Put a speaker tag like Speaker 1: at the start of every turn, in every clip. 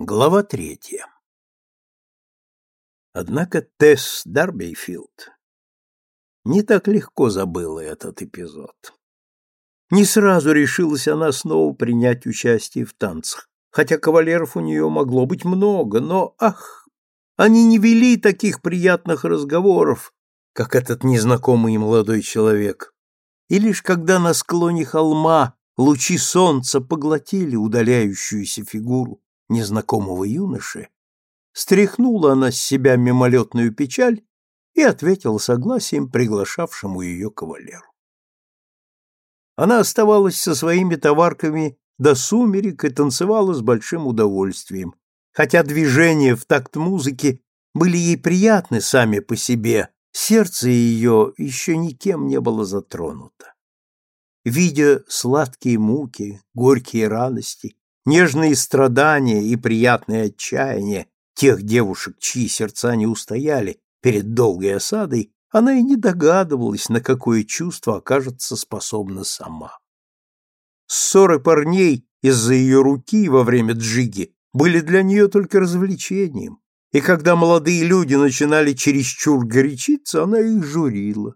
Speaker 1: Глава третья. Однако Тесс Дарбейфилд не так легко забыла этот эпизод. Не сразу решилась она снова принять участие в танцах, хотя кавалеров у нее могло быть много, но, ах, они не вели таких приятных разговоров, как этот незнакомый молодой человек. И лишь когда на склоне холма лучи солнца поглотили удаляющуюся фигуру незнакомого юноши, стряхнула она с себя мимолетную печаль и ответила согласием приглашавшему ее кавалеру. Она оставалась со своими товарками до сумерек и танцевала с большим удовольствием, хотя движения в такт музыки были ей приятны сами по себе, сердце ее еще никем не было затронуто. Видя сладкие муки, горькие радости, нежные страдания и приятное отчаяние тех девушек, чьи сердца не устояли перед долгой осадой, она и не догадывалась, на какое чувство окажется способна сама. Ссоры парней из-за ее руки во время джиги были для нее только развлечением, и когда молодые люди начинали чересчур горячиться, она их журила.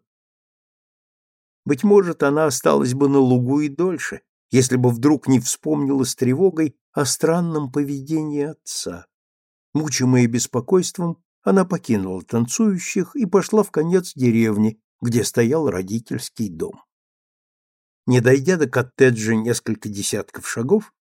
Speaker 1: Быть может, она осталась бы на лугу и дольше, если бы вдруг не вспомнила с тревогой о странном поведении отца. Мучимая беспокойством, она покинула танцующих и пошла в конец деревни, где стоял родительский дом. Не дойдя до коттеджа несколько десятков шагов,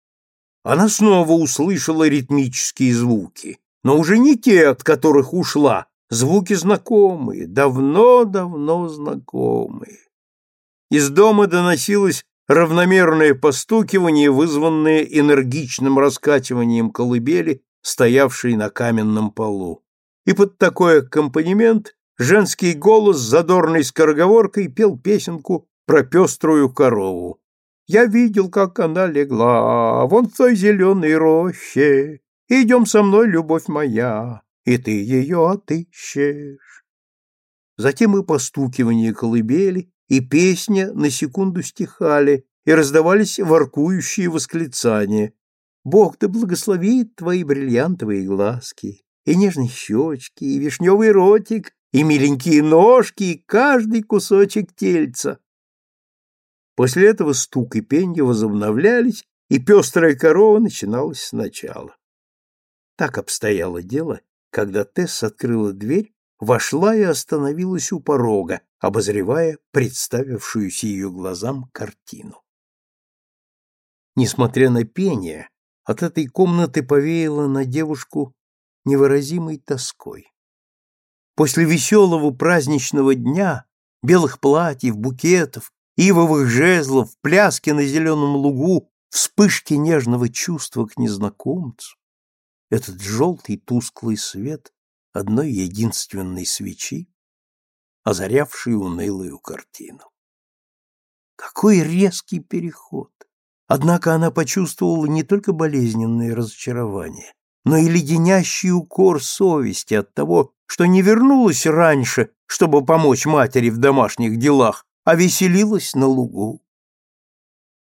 Speaker 1: она снова услышала ритмические звуки, но уже не те, от которых ушла, звуки знакомые, давно-давно знакомые. Из дома доносилось равномерное постукивание, вызванное энергичным раскачиванием колыбели, стоявшей на каменном полу. И под такой аккомпанемент женский голос задорной скороговоркой пел песенку про пеструю корову. Я видел, как она легла вон в той зеленой роще. Идем со мной, любовь моя, и ты ее отыщешь. Затем и постукивание колыбели, и песня на секунду стихали, и раздавались воркующие восклицания. «Бог да благословит твои бриллиантовые глазки, и нежные щечки, и вишневый ротик, и миленькие ножки, и каждый кусочек тельца». После этого стук и пенье возобновлялись, и пестрая корова начиналась сначала. Так обстояло дело, когда Тесс открыла дверь вошла и остановилась у порога, обозревая представившуюся ее глазам картину. Несмотря на пение, от этой комнаты повеяло на девушку невыразимой тоской. После веселого праздничного дня, белых платьев, букетов, ивовых жезлов, пляски на зеленом лугу, вспышки нежного чувства к незнакомцу, этот желтый тусклый свет одной единственной свечи, озарявшей унылую картину. Какой резкий переход! Однако она почувствовала не только болезненное разочарование, но и леденящий укор совести от того, что не вернулась раньше, чтобы помочь матери в домашних делах, а веселилась на лугу.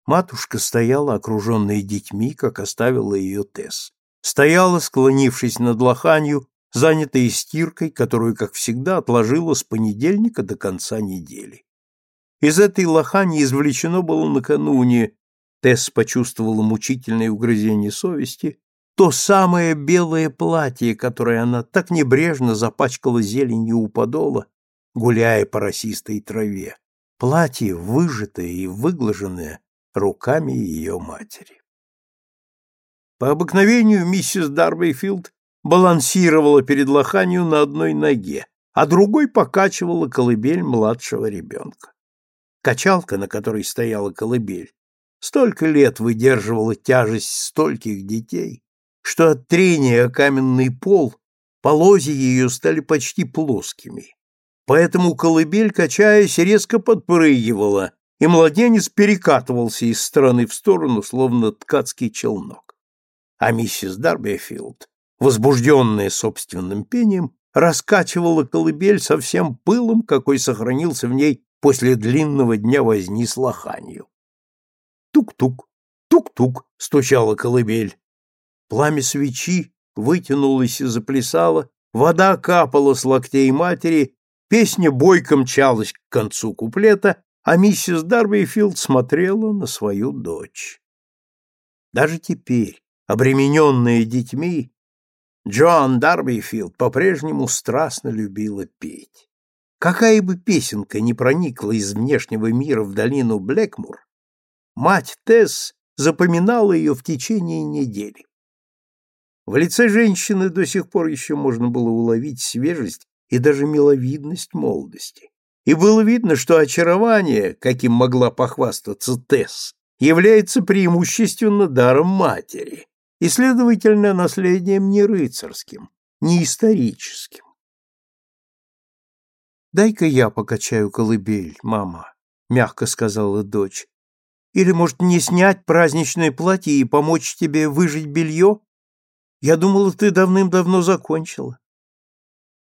Speaker 1: Матушка стояла, окруженная детьми, как оставила ее Тесс. Стояла, склонившись над лоханью, занятая стиркой, которую, как всегда, отложила с понедельника до конца недели. Из этой лохани извлечено было накануне, Тесс почувствовала мучительное угрызение совести, то самое белое платье, которое она так небрежно запачкала зеленью у подола, гуляя по росистой траве. Платье, выжатое и выглаженное руками ее матери. По обыкновению миссис Дарбейфилд балансировала перед лоханью на одной ноге, а другой покачивала колыбель младшего ребенка. Качалка, на которой стояла колыбель, столько лет выдерживала тяжесть стольких детей, что от трения о каменный пол полозья ее стали почти плоскими. Поэтому колыбель, качаясь, резко подпрыгивала, и младенец перекатывался из стороны в сторону, словно ткацкий челнок. А миссис Дарбифилд возбужденная собственным пением, раскачивала колыбель со всем пылом, какой сохранился в ней после длинного дня возни с лоханью. Тук-тук, тук-тук стучала колыбель. Пламя свечи вытянулось и заплясало, вода капала с локтей матери, песня бойко мчалась к концу куплета, а миссис Дарбифилд смотрела на свою дочь. Даже теперь, обремененная детьми, Джоан Дарбифилд по-прежнему страстно любила петь. Какая бы песенка ни проникла из внешнего мира в долину Блэкмур, мать Тесс запоминала ее в течение недели. В лице женщины до сих пор еще можно было уловить свежесть и даже миловидность молодости. И было видно, что очарование, каким могла похвастаться Тесс, является преимущественно даром матери, и, следовательно, наследием не рыцарским, не историческим. «Дай-ка я покачаю колыбель, мама», — мягко сказала дочь. «Или, может, не снять праздничное платье и помочь тебе выжить белье? Я думала, ты давным-давно закончила».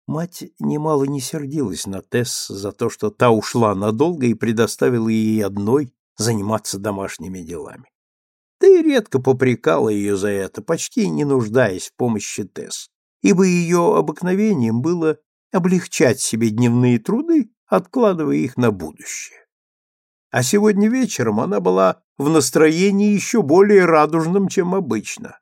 Speaker 1: Мать немало не сердилась на Тесс за то, что та ушла надолго и предоставила ей одной заниматься домашними делами. Да и редко попрекала ее за это, почти не нуждаясь в помощи Тесс, ибо ее обыкновением было облегчать себе дневные труды, откладывая их на будущее. А сегодня вечером она была в настроении еще более радужном, чем обычно.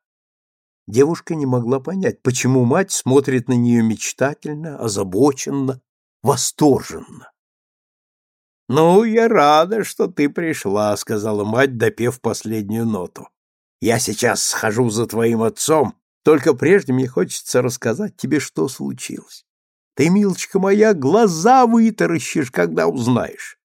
Speaker 1: Девушка не могла понять, почему мать смотрит на нее мечтательно, озабоченно, восторженно. «Ну, я рада, что ты пришла», — сказала мать, допев последнюю ноту. «Я сейчас схожу за твоим отцом, только прежде мне хочется рассказать тебе, что случилось. Ты, милочка моя, глаза вытаращишь, когда узнаешь».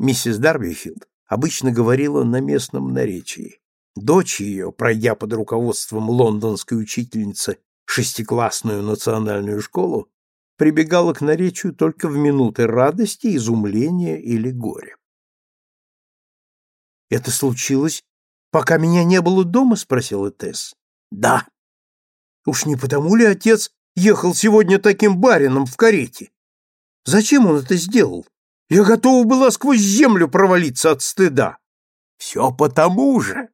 Speaker 1: Миссис Дарбифилд обычно говорила на местном наречии. Дочь ее, пройдя под руководством лондонской учительницы шестиклассную национальную школу, прибегала к наречию только в минуты радости, изумления или горя. «Это случилось, пока меня не было дома?» — спросила Тесс. «Да». «Уж не потому ли отец ехал сегодня таким барином в карете? Зачем он это сделал? Я готова была сквозь землю провалиться от стыда». «Все потому же.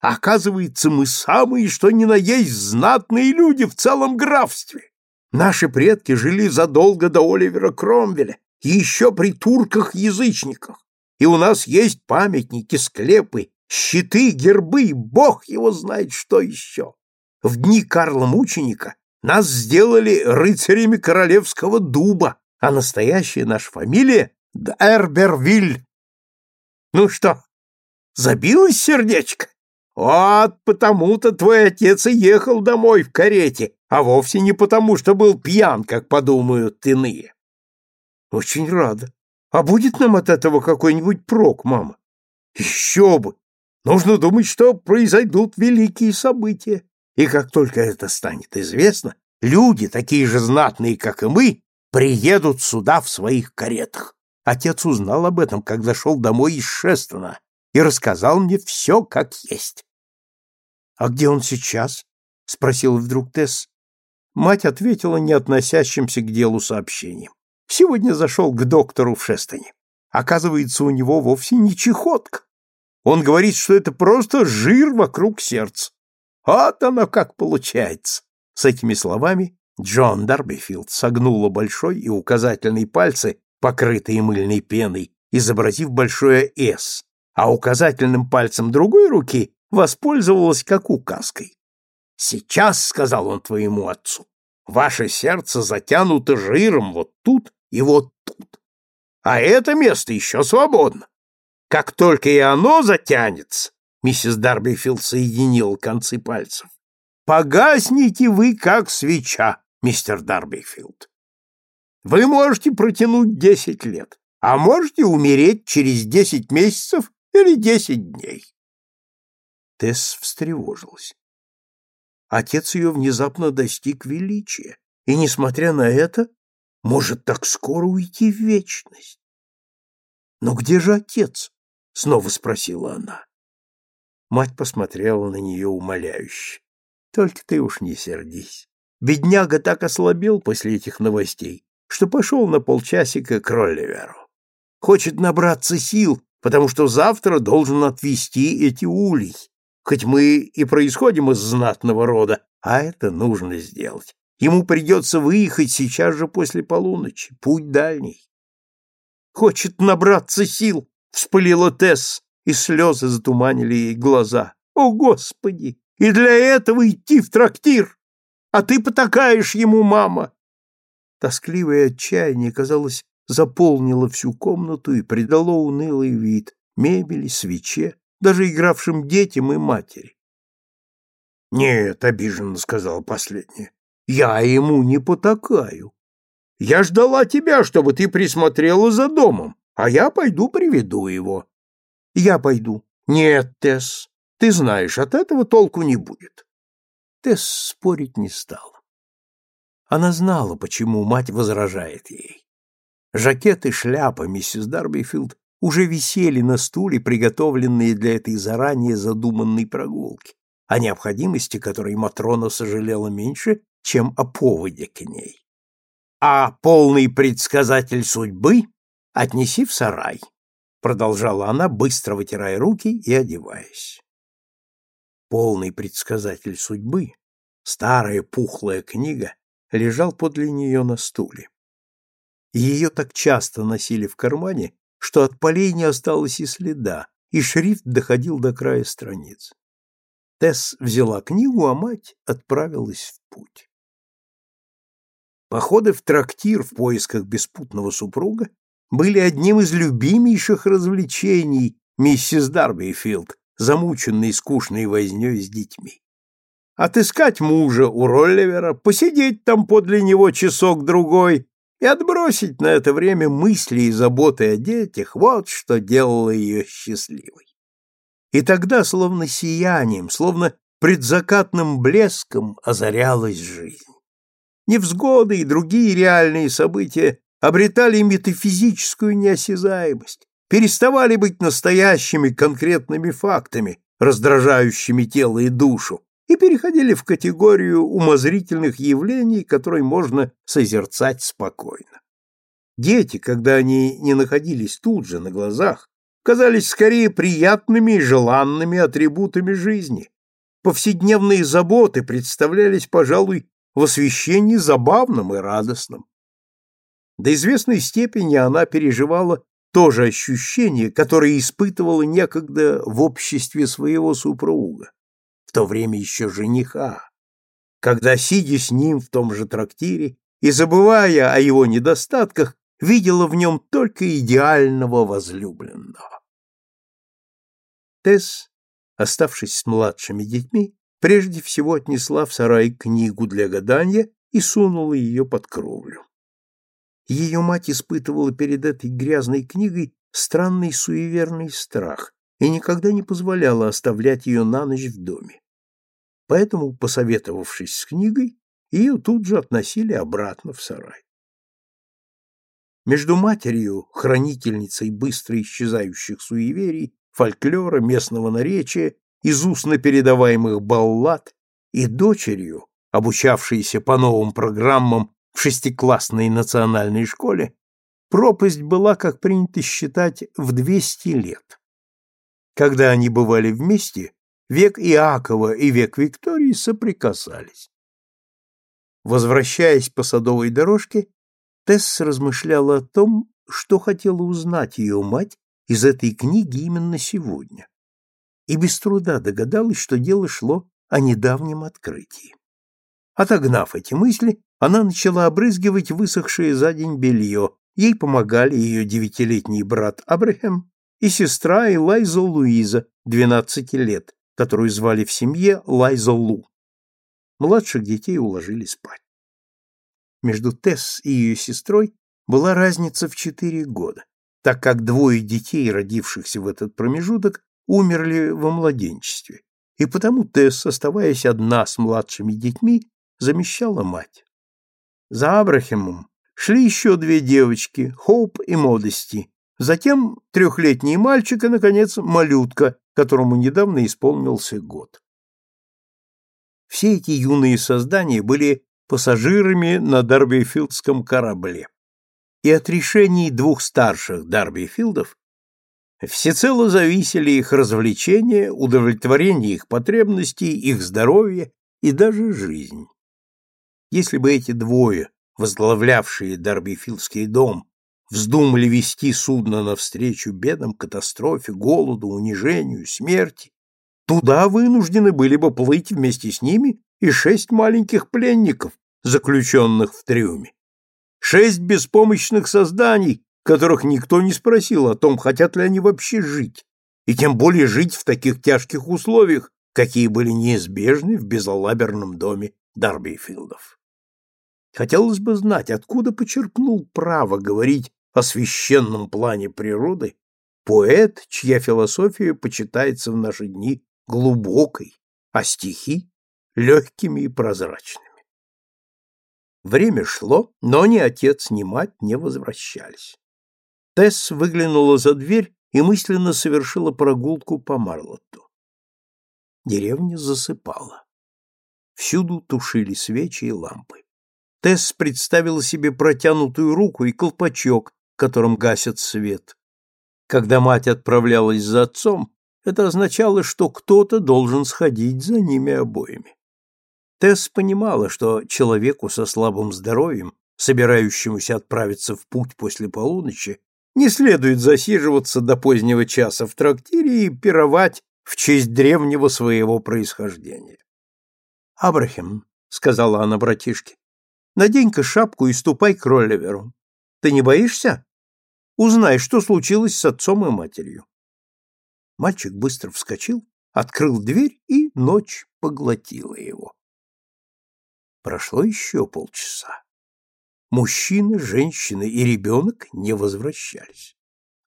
Speaker 1: Оказывается, мы самые, что ни на есть, знатные люди в целом графстве. Наши предки жили задолго до Оливера Кромвеля, еще при турках-язычниках. И у нас есть памятники, склепы, щиты, гербы, и бог его знает что еще. В дни Карла Мученика нас сделали рыцарями королевского дуба, а настоящая наша фамилия — Д'Эрбервиль. Ну что, забилось сердечко? Вот потому-то твой отец и ехал домой в карете, а вовсе не потому, что был пьян, как подумают иные. Очень рада. А будет нам от этого какой-нибудь прок, мама? Еще бы! Нужно думать, что произойдут великие события. И как только это станет известно, люди, такие же знатные, как и мы, приедут сюда в своих каретах. Отец узнал об этом, когда шел домой из Шестона, и рассказал мне все как есть. — А где он сейчас? — спросил вдруг Тесс. Мать ответила не относящимся к делу сообщением. Сегодня зашел к доктору в Шестоне. Оказывается, у него вовсе не чехотка. Он говорит, что это просто жир вокруг сердца. Вот оно как получается. С этими словами Джон Дарбифилд согнула большой и указательный пальцы, покрытые мыльной пеной, изобразив большое «С», а указательным пальцем другой руки воспользовалась как указкой. Сейчас, — сказал он твоему отцу, — ваше сердце затянуто жиром вот тут и вот тут. А это место еще свободно. Как только и оно затянется, миссис Дарбифилд соединил концы пальцев, погасните вы, как свеча, мистер Дарбифилд. Вы можете протянуть десять лет, а можете умереть через десять месяцев или десять дней. Тесс встревожилась. Отец ее внезапно достиг величия, и, несмотря на это, может так скоро уйти в вечность. «Но где же отец?» — снова спросила она. Мать посмотрела на нее умоляюще. «Только ты уж не сердись. Бедняга так ослабел после этих новостей, что пошел на полчасика к Ролливеру. Хочет набраться сил, потому что завтра должен отвезти эти улей, хоть мы и происходим из знатного рода, а это нужно сделать. Ему придется выехать сейчас же после полуночи, путь дальний. Хочет набраться сил, вспылила Тесс, и слезы затуманили ей глаза. О, Господи! И для этого идти в трактир! А ты потакаешь ему, мама! Тоскливое отчаяние, казалось, заполнило всю комнату и придало унылый вид мебели, свече, даже игравшим детям и матери. «Нет», — обиженно сказал последняя, — «я ему не потакаю. Я ждала тебя, чтобы ты присмотрела за домом, а я пойду приведу его». «Я пойду». «Нет, Тесс, ты знаешь, от этого толку не будет». Тесс спорить не стала. Она знала, почему мать возражает ей. Жакет и шляпа миссис Дарбифилд уже висели на стуле, приготовленные для этой заранее задуманной прогулки, о необходимости которой Матрона сожалела меньше, чем о поводе к ней. «А полный предсказатель судьбы отнеси в сарай», продолжала она, быстро вытирая руки и одеваясь. Полный предсказатель судьбы, старая пухлая книга, лежал подле нее на стуле. Ее так часто носили в кармане, что от полей не осталось и следа, и шрифт доходил до края страниц. Тесс взяла книгу, а мать отправилась в путь. Походы в трактир в поисках беспутного супруга были одним из любимейших развлечений миссис Дарбифилд, замученной скучной вознёй с детьми отыскать мужа у Ролливера, посидеть там подле него часок-другой и отбросить на это время мысли и заботы о детях, вот что делало ее счастливой. И тогда, словно сиянием, словно предзакатным блеском озарялась жизнь. Невзгоды и другие реальные события обретали метафизическую неосязаемость, переставали быть настоящими конкретными фактами, раздражающими тело и душу, и переходили в категорию умозрительных явлений, которые можно созерцать спокойно. Дети, когда они не находились тут же, на глазах, казались скорее приятными и желанными атрибутами жизни. Повседневные заботы представлялись, пожалуй, в освещении забавным и радостным. До известной степени она переживала то же ощущение, которое испытывала некогда в обществе своего супруга то время еще жениха, когда, сидя с ним в том же трактире и забывая о его недостатках, видела в нем только идеального возлюбленного. Тесс, оставшись с младшими детьми, прежде всего отнесла в сарай книгу для гадания и сунула ее под кровлю. Ее мать испытывала перед этой грязной книгой странный суеверный страх и никогда не позволяла оставлять ее на ночь в доме. Поэтому, посоветовавшись с книгой, ее тут же относили обратно в сарай. Между матерью, хранительницей быстро исчезающих суеверий, фольклора, местного наречия, из устно передаваемых баллад, и дочерью, обучавшейся по новым программам в шестиклассной национальной школе, пропасть была, как принято считать, в 200 лет. Когда они бывали вместе, век Иакова и век Виктории соприкасались. Возвращаясь по садовой дорожке, Тесс размышляла о том, что хотела узнать ее мать из этой книги именно сегодня, и без труда догадалась, что дело шло о недавнем открытии. Отогнав эти мысли, она начала обрызгивать высохшее за день белье. Ей помогали ее девятилетний брат Абрахам и сестра Элайза Луиза, двенадцати лет, которую звали в семье Лайза Лу. Младших детей уложили спать. Между Тесс и ее сестрой была разница в четыре года, так как двое детей, родившихся в этот промежуток, умерли во младенчестве, и потому Тесс, оставаясь одна с младшими детьми, замещала мать. За Абрахимом шли еще две девочки, Хоуп и Модести, затем трехлетний мальчик и, наконец, малютка, которому недавно исполнился год. Все эти юные создания были пассажирами на Дарбифилдском корабле. И от решений двух старших Дарбифилдов Всецело зависели их развлечения, удовлетворение их потребностей, их здоровье и даже жизнь. Если бы эти двое, возглавлявшие Дарбифилдский дом, вздумали вести судно навстречу бедам, катастрофе, голоду, унижению, смерти, туда вынуждены были бы плыть вместе с ними и шесть маленьких пленников, заключенных в трюме. Шесть беспомощных созданий, которых никто не спросил о том, хотят ли они вообще жить, и тем более жить в таких тяжких условиях, какие были неизбежны в безалаберном доме Дарбифилдов. Хотелось бы знать, откуда почерпнул право говорить о священном плане природы поэт, чья философия почитается в наши дни глубокой, а стихи — легкими и прозрачными. Время шло, но ни отец, ни мать не возвращались. Тесс выглянула за дверь и мысленно совершила прогулку по Марлотту. Деревня засыпала. Всюду тушили свечи и лампы. Тесс представила себе протянутую руку и колпачок, которым гасят свет. Когда мать отправлялась за отцом, это означало, что кто-то должен сходить за ними обоими. Тесс понимала, что человеку со слабым здоровьем, собирающемуся отправиться в путь после полуночи, не следует засиживаться до позднего часа в трактире и пировать в честь древнего своего происхождения. «Абрахам», — сказала она братишке, — «надень-ка шапку и ступай к Ролливеру. Ты не боишься? Узнай, что случилось с отцом и матерью». Мальчик быстро вскочил, открыл дверь, и ночь поглотила его. Прошло еще полчаса. Мужчина, женщина и ребенок не возвращались.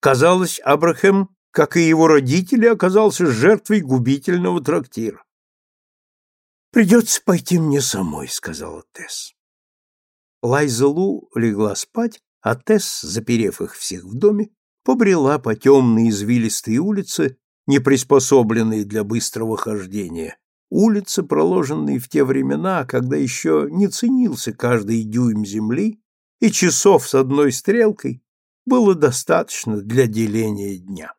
Speaker 1: Казалось, Абрахам, как и его родители, оказался жертвой губительного трактира. «Придется пойти мне самой», — сказала Тесс. Лайза Лу легла спать, а Тесс, заперев их всех в доме, побрела по темной извилистой улице, не приспособленной для быстрого хождения, улицы, проложенные в те времена, когда еще не ценился каждый дюйм земли, и часов с одной стрелкой было достаточно для деления дня.